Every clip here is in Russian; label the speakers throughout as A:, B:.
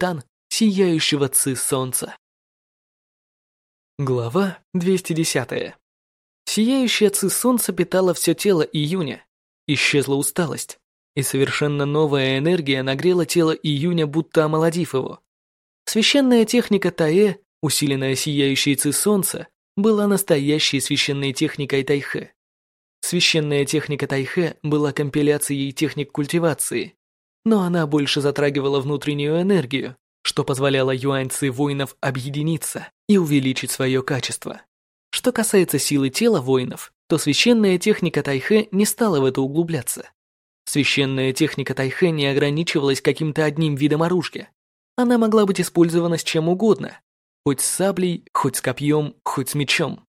A: титан, сияющего ци солнца. Глава 210. Сияющая ци солнца питала все тело июня. Исчезла усталость, и совершенно новая энергия нагрела тело июня, будто омолодив его. Священная техника Таэ, усиленная сияющей ци солнца, была настоящей священной техникой Тайхэ. Священная техника Тайхэ была компиляцией техник культивации, но она больше затрагивала внутреннюю энергию, что позволяло юаньцы воинов объединиться и увеличить свое качество. Что касается силы тела воинов, то священная техника Тайхэ не стала в это углубляться. Священная техника Тайхэ не ограничивалась каким-то одним видом оружия. Она могла быть использована с чем угодно, хоть с саблей, хоть с копьем, хоть с мечом.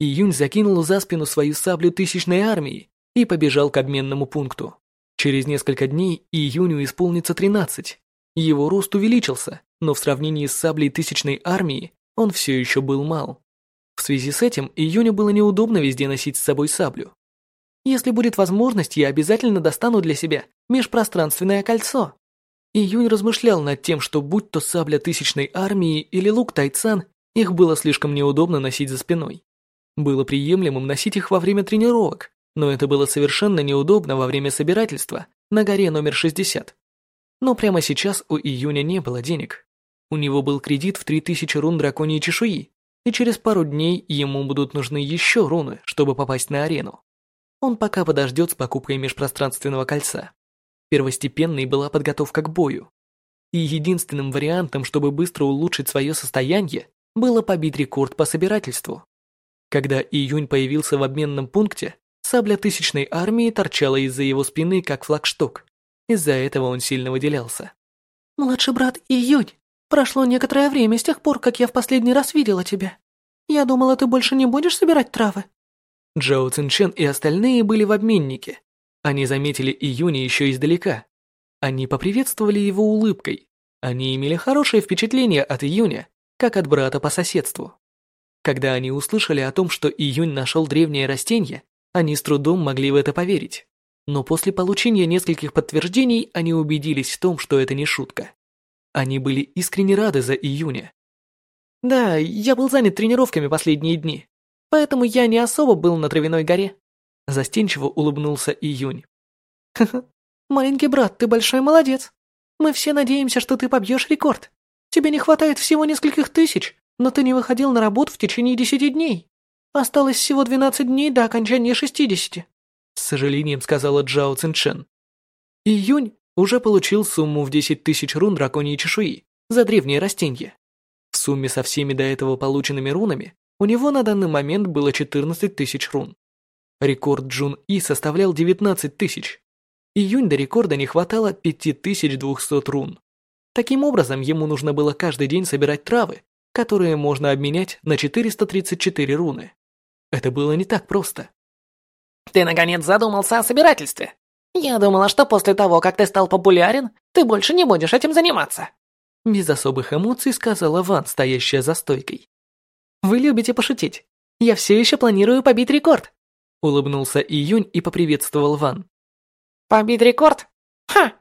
A: Июнь закинул за спину свою саблю тысячной армии и побежал к обменному пункту. Через несколько дней Июню исполнится 13. Его рост увеличился, но в сравнении с саблей тысячной армии он все еще был мал. В связи с этим Июню было неудобно везде носить с собой саблю. Если будет возможность, я обязательно достану для себя межпространственное кольцо. Июнь размышлял над тем, что будь то сабля тысячной армии или лук Тайцан, их было слишком неудобно носить за спиной. Было приемлемым носить их во время тренировок, но это было совершенно неудобно во время собирательства на горе номер 60. Но прямо сейчас у Июня не было денег. У него был кредит в 3000 рун драконьей чешуи, и через пару дней ему будут нужны еще руны, чтобы попасть на арену. Он пока подождет с покупкой межпространственного кольца. Первостепенной была подготовка к бою. И единственным вариантом, чтобы быстро улучшить свое состояние, было побить рекорд по собирательству. Когда Июнь появился в обменном пункте, Сабля тысячной армии торчала из-за его спины, как флагшток. Из-за этого он сильно выделялся.
B: «Младший брат Июнь, прошло некоторое время с тех пор, как я в последний раз видела тебя. Я думала, ты больше не будешь собирать травы».
A: Джао Цинчен и остальные были в обменнике. Они заметили Июня еще издалека. Они поприветствовали его улыбкой. Они имели хорошее впечатление от Июня, как от брата по соседству. Когда они услышали о том, что Июнь нашел древнее растение, они с трудом могли в это поверить. Но после получения нескольких подтверждений они убедились в том, что это не шутка. Они были искренне рады за июня. Да, я был занят тренировками последние дни, поэтому я не особо был на Травяной горе. Застенчиво улыбнулся июнь.
B: Ха-ха, маленький брат, ты большой молодец. Мы все надеемся, что ты побьешь рекорд. Тебе не хватает всего нескольких тысяч, но ты не выходил на работу в течение десяти дней. Осталось всего 12 дней до окончания 60.
A: С сожалением сказала Джао Цинчен. Июнь уже получил сумму в 10 тысяч рун драконьей чешуи за древние растения. В сумме со всеми до этого полученными рунами у него на данный момент было 14 тысяч рун. Рекорд Джун И составлял 19 тысяч. Июнь до рекорда не хватало 5200 рун. Таким образом, ему нужно было каждый день собирать травы, которые можно обменять на 434 руны. Это было не так просто.
C: Ты наконец задумался о собирательстве. Я думала, что после того, как ты стал популярен, ты больше не будешь этим заниматься.
A: Без особых эмоций сказала Ван, стоящая за стойкой. Вы любите пошутить. Я все еще планирую побить рекорд. Улыбнулся Июнь и поприветствовал Ван.
C: Побить рекорд? Ха!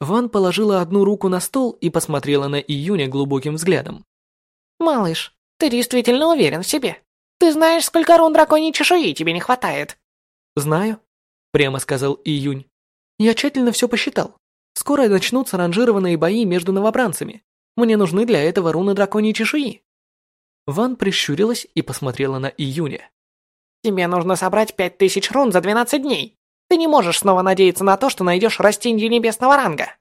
A: Ван положила одну руку на стол и посмотрела на Июня глубоким взглядом.
C: Малыш, ты действительно уверен в себе? Ты знаешь, сколько рун драконьей чешуи тебе не хватает?»
A: «Знаю», — прямо сказал Июнь. «Я тщательно все посчитал. Скоро начнутся ранжированные бои между новобранцами. Мне нужны для этого руны драконьей чешуи». Ван прищурилась и посмотрела на Июня.
C: «Тебе нужно собрать пять тысяч рун за 12 дней. Ты не можешь снова надеяться на то, что найдешь растение небесного ранга».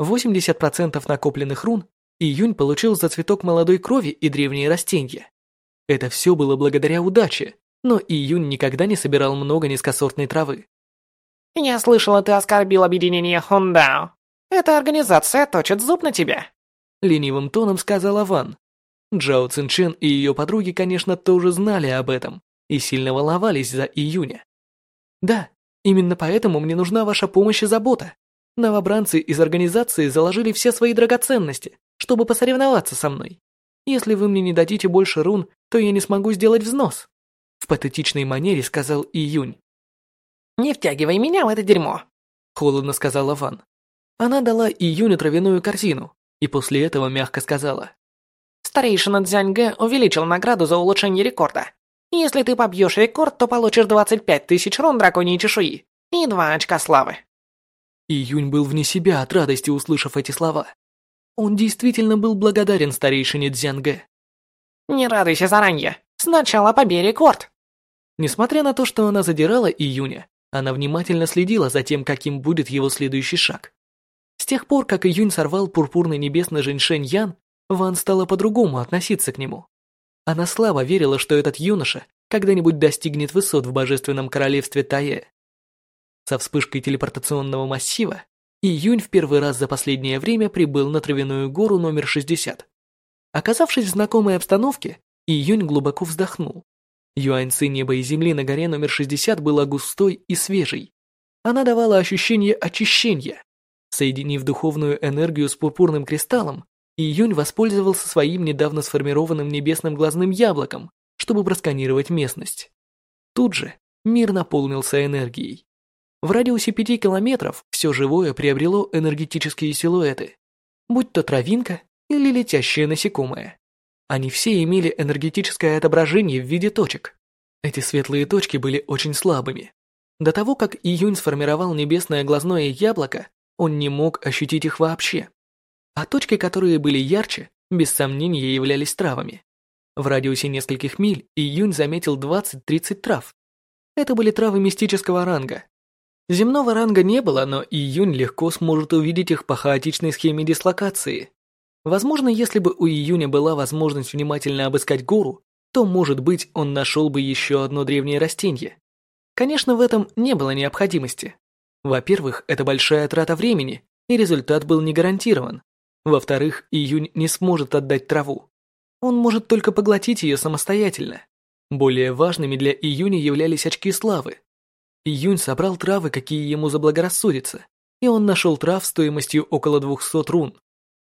A: 80% накопленных рун Июнь получил за цветок молодой крови и древние растения. Это все было благодаря удаче, но Июнь никогда не собирал много низкосортной травы.
C: «Я слышала, ты оскорбил объединение Хондао. Эта организация точит зуб на тебя», —
A: ленивым тоном сказала Ван. Джао Цинчен и ее подруги, конечно, тоже знали об этом и сильно волновались за Июня. «Да, именно поэтому мне нужна ваша помощь и забота. Новобранцы из организации заложили все свои драгоценности, чтобы посоревноваться со мной. Если вы мне не дадите больше рун, то я не смогу сделать взнос. В патетичной манере сказал Июнь.
C: «Не втягивай меня в это дерьмо», —
A: холодно сказала Ван. Она дала Июню травяную корзину, и после этого мягко сказала.
C: Старейшина Дзяньге увеличил награду за улучшение рекорда. Если ты побьешь рекорд, то получишь 25 тысяч рун драконьей чешуи и 2 очка славы.
A: Июнь был вне себя от радости, услышав эти слова. Он действительно был благодарен старейшине Дзянге.
C: Не радуйся заранее. Сначала побей рекорд.
A: Несмотря на то, что она задирала Июня, она внимательно следила за тем, каким будет его следующий шаг. С тех пор, как Июнь сорвал пурпурный небесный женьшень Ян, Ван стала по-другому относиться к нему. Она слабо верила, что этот юноша когда-нибудь достигнет высот в божественном королевстве Тае. Со вспышкой телепортационного массива Июнь в первый раз за последнее время прибыл на Травяную гору номер 60. Оказавшись в знакомой обстановке, Июнь глубоко вздохнул. Юаньцы неба и земли на горе номер 60 была густой и свежей. Она давала ощущение очищения. Соединив духовную энергию с пурпурным кристаллом, Июнь воспользовался своим недавно сформированным небесным глазным яблоком, чтобы просканировать местность. Тут же мир наполнился энергией. В радиусе пяти километров все живое приобрело энергетические силуэты, будь то травинка или летящее насекомое. Они все имели энергетическое отображение в виде точек. Эти светлые точки были очень слабыми. До того, как Июнь сформировал небесное глазное яблоко, он не мог ощутить их вообще а точки, которые были ярче, без сомнения являлись травами. В радиусе нескольких миль Июнь заметил 20-30 трав. Это были травы мистического ранга. Земного ранга не было, но Июнь легко сможет увидеть их по хаотичной схеме дислокации. Возможно, если бы у Июня была возможность внимательно обыскать гору, то, может быть, он нашел бы еще одно древнее растение. Конечно, в этом не было необходимости. Во-первых, это большая трата времени, и результат был не гарантирован. Во-вторых, июнь не сможет отдать траву. Он может только поглотить ее самостоятельно. Более важными для июня являлись очки славы. Июнь собрал травы, какие ему заблагорассудится, и он нашел трав стоимостью около 200 рун.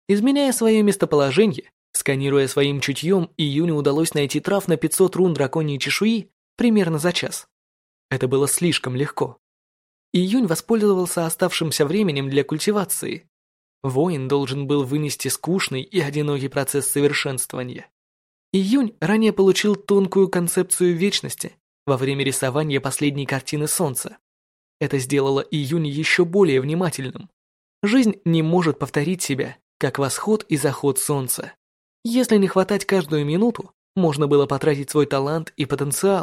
A: Изменяя свое местоположение, сканируя своим чутьем, июню удалось найти трав на 500 рун драконьей чешуи примерно за час. Это было слишком легко. Июнь воспользовался оставшимся временем для культивации. Воин должен был вынести скучный и одинокий процесс совершенствования. Июнь ранее получил тонкую концепцию вечности во время рисования последней картины Солнца. Это сделало Июнь еще более внимательным. Жизнь не может повторить себя, как восход и заход Солнца. Если не хватать каждую минуту, можно было потратить свой талант и потенциал,